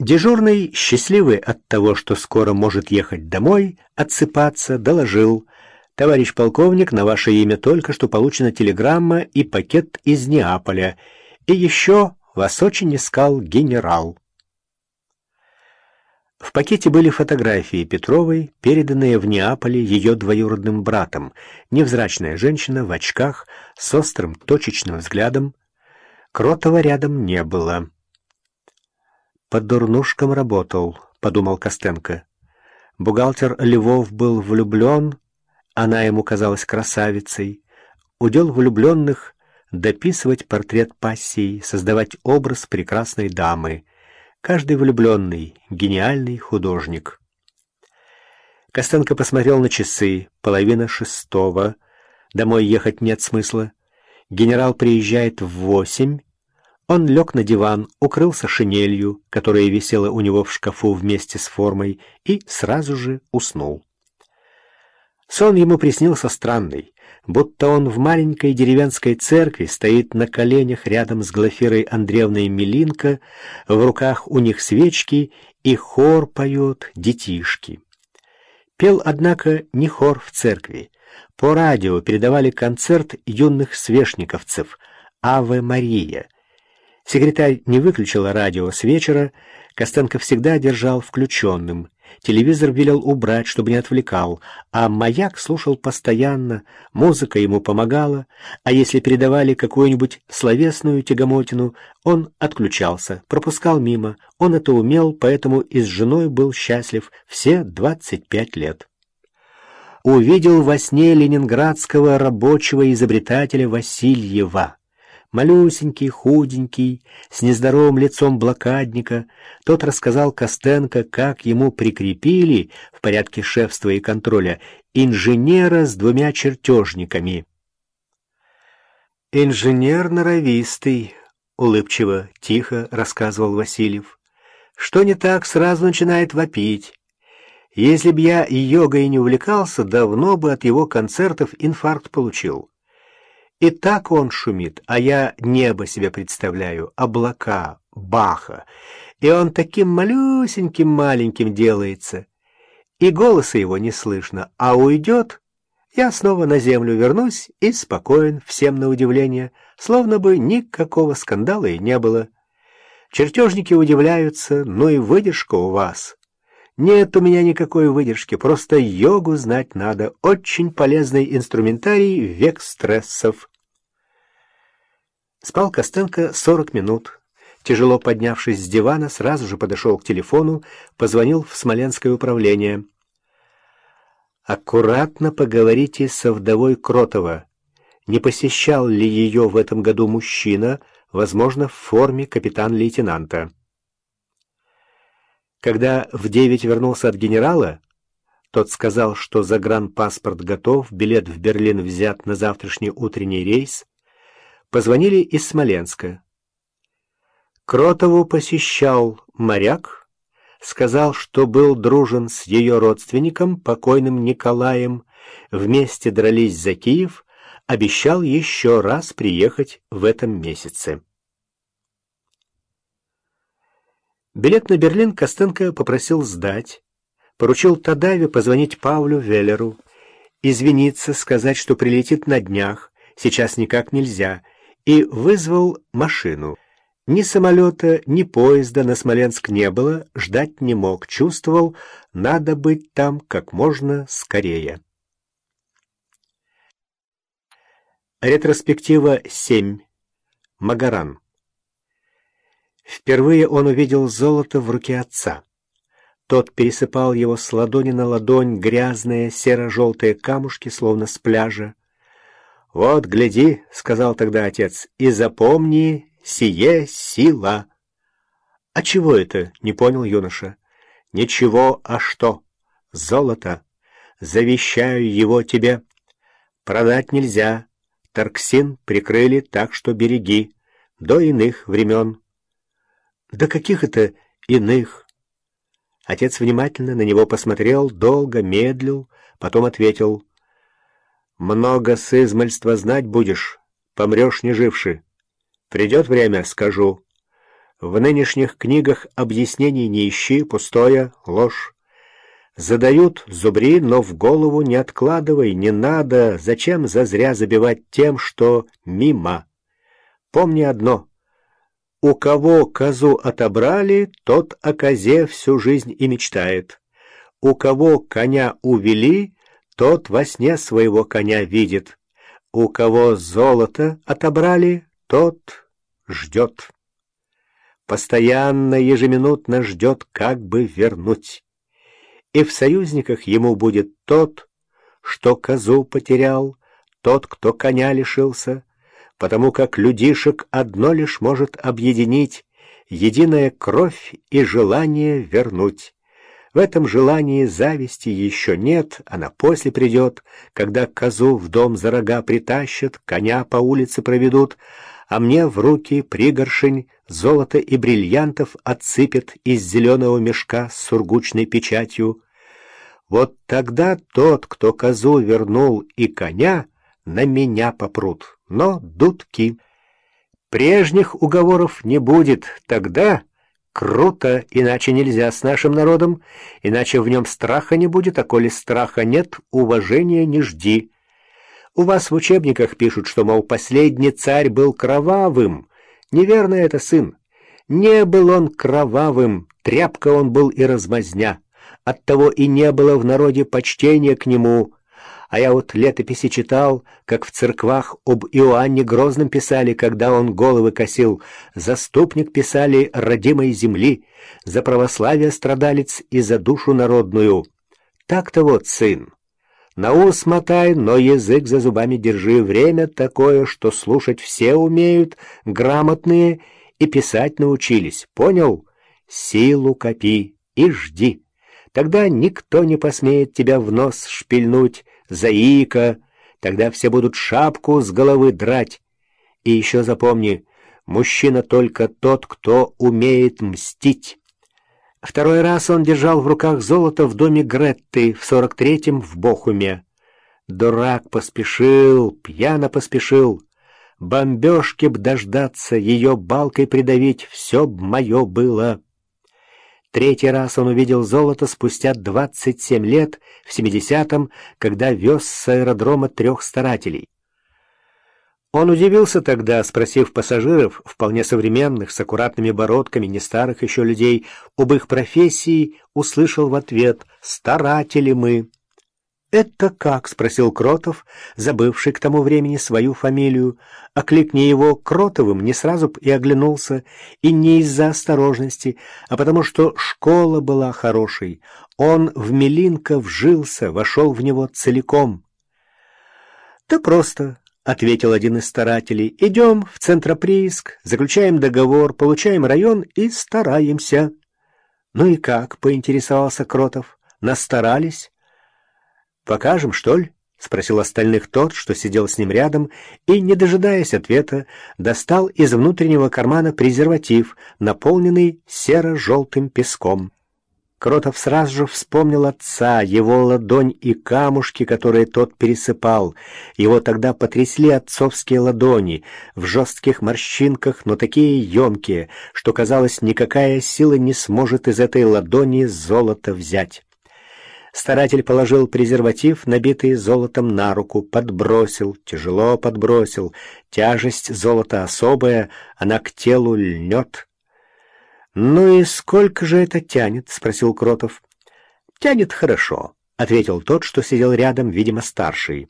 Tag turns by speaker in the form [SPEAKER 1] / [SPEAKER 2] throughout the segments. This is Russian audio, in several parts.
[SPEAKER 1] Дежурный, счастливый от того, что скоро может ехать домой, отсыпаться, доложил. «Товарищ полковник, на ваше имя только что получена телеграмма и пакет из Неаполя. И еще вас очень искал генерал». В пакете были фотографии Петровой, переданные в Неаполе ее двоюродным братом. Невзрачная женщина в очках, с острым точечным взглядом. Кротова рядом не было. «Под дурнушком работал», — подумал Костенко. Бухгалтер Львов был влюблен, она ему казалась красавицей. Удел влюбленных — дописывать портрет пассии, создавать образ прекрасной дамы. Каждый влюбленный — гениальный художник. Костенко посмотрел на часы, половина шестого. Домой ехать нет смысла. Генерал приезжает в восемь, он лег на диван, укрылся шинелью, которая висела у него в шкафу вместе с формой, и сразу же уснул. Сон ему приснился странный, будто он в маленькой деревенской церкви стоит на коленях рядом с Глафирой Андреевной Милинко, в руках у них свечки, и хор поет детишки. Пел, однако, не хор в церкви. По радио передавали концерт юных свешниковцев «Аве Мария», Секретарь не выключила радио с вечера, Костенко всегда держал включенным. Телевизор велел убрать, чтобы не отвлекал, а маяк слушал постоянно, музыка ему помогала, а если передавали какую-нибудь словесную тягомотину, он отключался, пропускал мимо. Он это умел, поэтому и с женой был счастлив все 25 лет. Увидел во сне ленинградского рабочего изобретателя Васильева малюсенький, худенький, с нездоровым лицом блокадника. Тот рассказал Костенко, как ему прикрепили, в порядке шефства и контроля, инженера с двумя чертежниками. «Инженер норовистый», — улыбчиво, тихо рассказывал Васильев. «Что не так, сразу начинает вопить. Если б я йогой не увлекался, давно бы от его концертов инфаркт получил». И так он шумит, а я небо себе представляю, облака, Баха. И он таким малюсеньким-маленьким делается. И голоса его не слышно, а уйдет, я снова на землю вернусь и спокоен, всем на удивление, словно бы никакого скандала и не было. Чертежники удивляются, ну и выдержка у вас. Нет у меня никакой выдержки, просто йогу знать надо. Очень полезный инструментарий век стрессов. Спал Костенко сорок минут. Тяжело поднявшись с дивана, сразу же подошел к телефону, позвонил в Смоленское управление. «Аккуратно поговорите со вдовой Кротова. Не посещал ли ее в этом году мужчина, возможно, в форме капитан-лейтенанта?» Когда в девять вернулся от генерала, тот сказал, что загранпаспорт готов, билет в Берлин взят на завтрашний утренний рейс. Позвонили из Смоленска. Кротову посещал моряк, сказал, что был дружен с ее родственником, покойным Николаем, вместе дрались за Киев, обещал еще раз приехать в этом месяце. Билет на Берлин Костенко попросил сдать, поручил Тадаве позвонить Павлю Веллеру, извиниться, сказать, что прилетит на днях, сейчас никак нельзя, и вызвал машину. Ни самолета, ни поезда на Смоленск не было, ждать не мог, чувствовал, надо быть там как можно скорее. Ретроспектива 7. Магаран. Впервые он увидел золото в руке отца. Тот пересыпал его с ладони на ладонь грязные серо-желтые камушки, словно с пляжа. «Вот, гляди», — сказал тогда отец, — «и запомни, сие сила». «А чего это?» — не понял юноша. «Ничего, а что? Золото. Завещаю его тебе. Продать нельзя. Тарксин прикрыли, так что береги. До иных времен». «Да каких это иных?» Отец внимательно на него посмотрел, долго медлил, потом ответил. «Много с измальства знать будешь, помрешь не живши. Придет время, скажу. В нынешних книгах объяснений не ищи, пустое, ложь. Задают зубри, но в голову не откладывай, не надо, зачем зазря забивать тем, что мимо. Помни одно. У кого козу отобрали, тот о козе всю жизнь и мечтает. У кого коня увели, тот во сне своего коня видит. У кого золото отобрали, тот ждет. Постоянно, ежеминутно ждет, как бы вернуть. И в союзниках ему будет тот, что козу потерял, тот, кто коня лишился, потому как людишек одно лишь может объединить — единая кровь и желание вернуть. В этом желании зависти еще нет, она после придет, когда козу в дом за рога притащат, коня по улице проведут, а мне в руки пригоршень золота и бриллиантов отсыпят из зеленого мешка с сургучной печатью. Вот тогда тот, кто козу вернул и коня, на меня попрут, но дудки. Прежних уговоров не будет, тогда Круто, иначе нельзя с нашим народом, иначе в нем страха не будет, а коли страха нет, уважения не жди. У вас в учебниках пишут, что, мол, последний царь был кровавым. Неверно это, сын. Не был он кровавым, тряпка он был и размазня. Оттого и не было в народе почтения к нему, а я вот летописи читал, как в церквах об Иоанне Грозном писали, когда он головы косил. Заступник писали родимой земли, за православие страдалец и за душу народную. Так-то вот, сын. На ус мотай, но язык за зубами держи. Время такое, что слушать все умеют, грамотные, и писать научились. Понял? Силу копи и жди. Тогда никто не посмеет тебя в нос шпильнуть, заика, тогда все будут шапку с головы драть. И еще запомни, мужчина только тот, кто умеет мстить. Второй раз он держал в руках золото в доме Гретты в сорок третьем в Бохуме. Дурак поспешил, пьяно поспешил. Бомбежки б дождаться, ее балкой придавить, все б мое было. Третий раз он увидел золото спустя 27 лет, в 70-м, когда вез с аэродрома трех старателей. Он удивился тогда, спросив пассажиров, вполне современных, с аккуратными бородками, не старых еще людей, об их профессии, услышал в ответ «Старатели мы». «Это как?» — спросил Кротов, забывший к тому времени свою фамилию. Окликни его Кротовым не сразу и оглянулся, и не из-за осторожности, а потому что школа была хорошей. Он в Мелинко вжился, вошел в него целиком. «Да просто», — ответил один из старателей, — «идем в Центроприиск, заключаем договор, получаем район и стараемся». «Ну и как?» — поинтересовался Кротов. «Настарались?» «Покажем, что ли?» — спросил остальных тот, что сидел с ним рядом, и, не дожидаясь ответа, достал из внутреннего кармана презерватив, наполненный серо-желтым песком. Кротов сразу же вспомнил отца, его ладонь и камушки, которые тот пересыпал. Его тогда потрясли отцовские ладони, в жестких морщинках, но такие емкие, что, казалось, никакая сила не сможет из этой ладони золото взять. Старатель положил презерватив, набитый золотом, на руку, подбросил, тяжело подбросил. Тяжесть золота особая, она к телу льнет. «Ну и сколько же это тянет?» — спросил Кротов. «Тянет хорошо», — ответил тот, что сидел рядом, видимо, старший.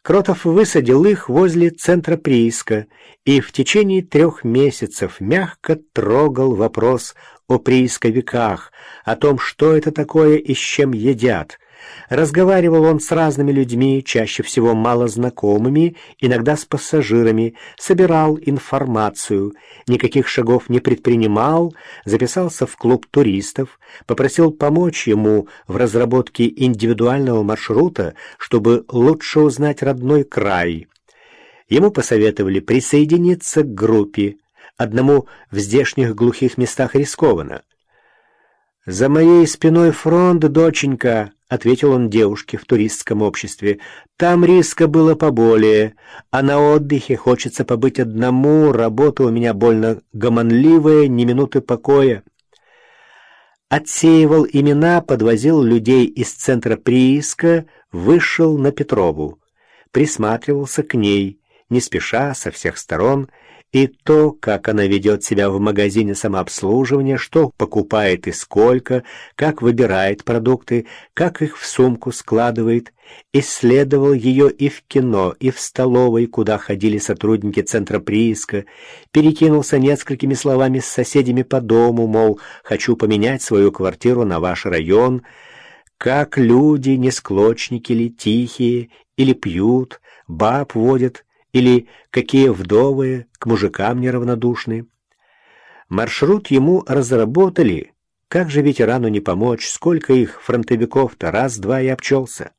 [SPEAKER 1] Кротов высадил их возле центра прииска и в течение трех месяцев мягко трогал вопрос о приисковиках, о том, что это такое и с чем едят. Разговаривал он с разными людьми, чаще всего малознакомыми, иногда с пассажирами, собирал информацию, никаких шагов не предпринимал, записался в клуб туристов, попросил помочь ему в разработке индивидуального маршрута, чтобы лучше узнать родной край. Ему посоветовали присоединиться к группе, одному в здешних глухих местах рискованно. «За моей спиной фронт, доченька», ответил он девушке в туристском обществе. «Там риска было поболее, а на отдыхе хочется побыть одному, работа у меня больно гомонливая, ни минуты покоя». Отсеивал имена, подвозил людей из центра прииска, вышел на Петрову. Присматривался к ней, не спеша, со всех сторон, и то, как она ведет себя в магазине самообслуживания, что покупает и сколько, как выбирает продукты, как их в сумку складывает, исследовал ее и в кино, и в столовой, куда ходили сотрудники центра прииска, перекинулся несколькими словами с соседями по дому, мол, хочу поменять свою квартиру на ваш район, как люди, не склочники ли, тихие, или пьют, баб водят, или какие вдовы к мужикам неравнодушны. Маршрут ему разработали. Как же ветерану не помочь? Сколько их фронтовиков-то? Раз-два и обчелся.